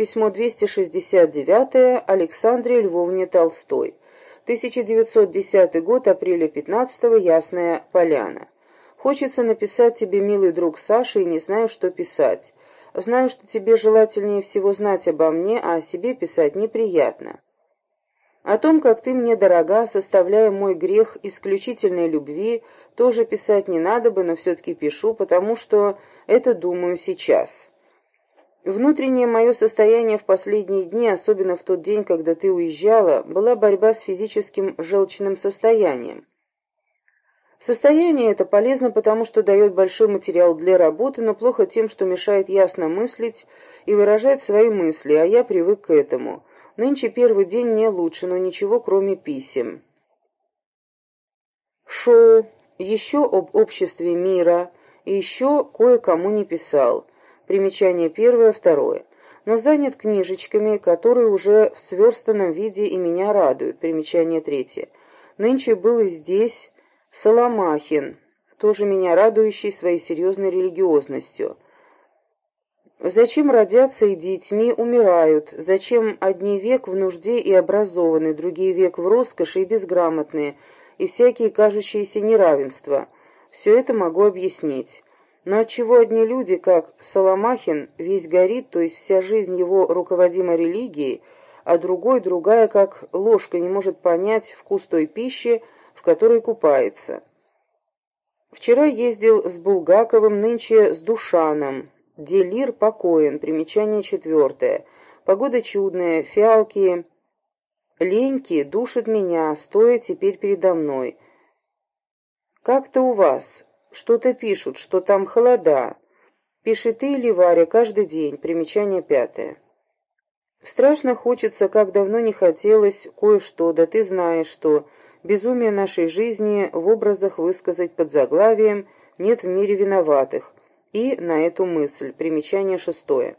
Письмо 269 Александре Львовне Толстой. 1910 год, апреля 15 -го, Ясная Поляна. Хочется написать тебе, милый друг Саша, и не знаю, что писать. Знаю, что тебе желательнее всего знать обо мне, а о себе писать неприятно. О том, как ты мне дорога, составляя мой грех исключительной любви, тоже писать не надо бы, но все-таки пишу, потому что это думаю сейчас. Внутреннее мое состояние в последние дни, особенно в тот день, когда ты уезжала, была борьба с физическим желчным состоянием. Состояние это полезно, потому что дает большой материал для работы, но плохо тем, что мешает ясно мыслить и выражать свои мысли, а я привык к этому. Нынче первый день мне лучше, но ничего кроме писем. Шоу, еще об обществе мира, и еще кое-кому не писал. Примечание первое, второе. Но занят книжечками, которые уже в сверстанном виде и меня радуют. Примечание третье. Нынче был и здесь Соломахин, тоже меня радующий своей серьезной религиозностью. Зачем родятся и детьми умирают? Зачем одни век в нужде и образованные, другие век в роскоши и безграмотные, и всякие кажущиеся неравенства? Все это могу объяснить. Но отчего одни люди, как Соломахин, весь горит, то есть вся жизнь его руководима религией, а другой, другая, как ложка, не может понять вкус той пищи, в которой купается. Вчера ездил с Булгаковым, нынче с Душаном. Делир покоен, примечание четвертое. Погода чудная, фиалки, леньки душат меня, стоя теперь передо мной. Как-то у вас, что-то пишут, что там холода. Пишет ты или Варя каждый день. Примечание пятое. Страшно хочется, как давно не хотелось, кое-что, да ты знаешь, что безумие нашей жизни в образах высказать под заглавием «Нет в мире виноватых» и на эту мысль. Примечание шестое.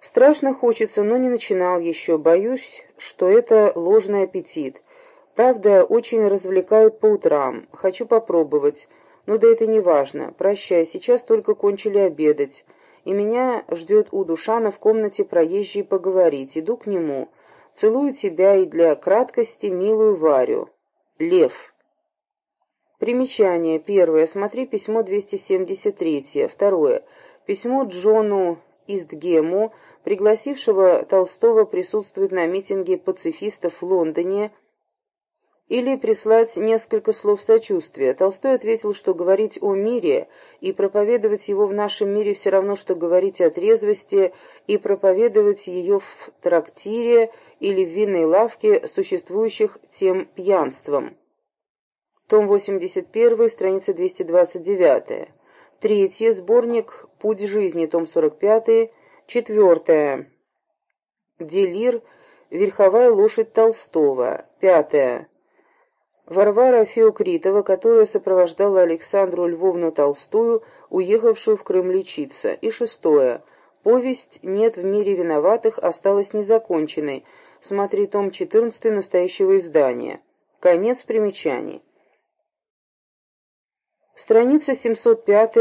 Страшно хочется, но не начинал еще. Боюсь, что это ложный аппетит. Правда, очень развлекают по утрам. Хочу попробовать. Но да это не важно. Прощай, сейчас только кончили обедать. И меня ждет у Душана в комнате проезжий поговорить. Иду к нему. Целую тебя и для краткости милую Варю. Лев. Примечание. Первое. Смотри письмо 273. Второе. Письмо Джону Истгему, пригласившего Толстого присутствовать на митинге пацифистов в Лондоне, или прислать несколько слов сочувствия. Толстой ответил, что говорить о мире и проповедовать его в нашем мире все равно, что говорить о трезвости и проповедовать ее в трактире или в винной лавке, существующих тем пьянством. Том 81, страница 229. Третье. Сборник «Путь жизни», том 45. Четвертое. Делир. Верховая лошадь Толстого. Пятое. Варвара Феокритова, которая сопровождала Александру Львовну Толстую, уехавшую в Крым лечиться. И шестое. Повесть «Нет в мире виноватых» осталась незаконченной. Смотри том 14 настоящего издания. Конец примечаний. Страница 705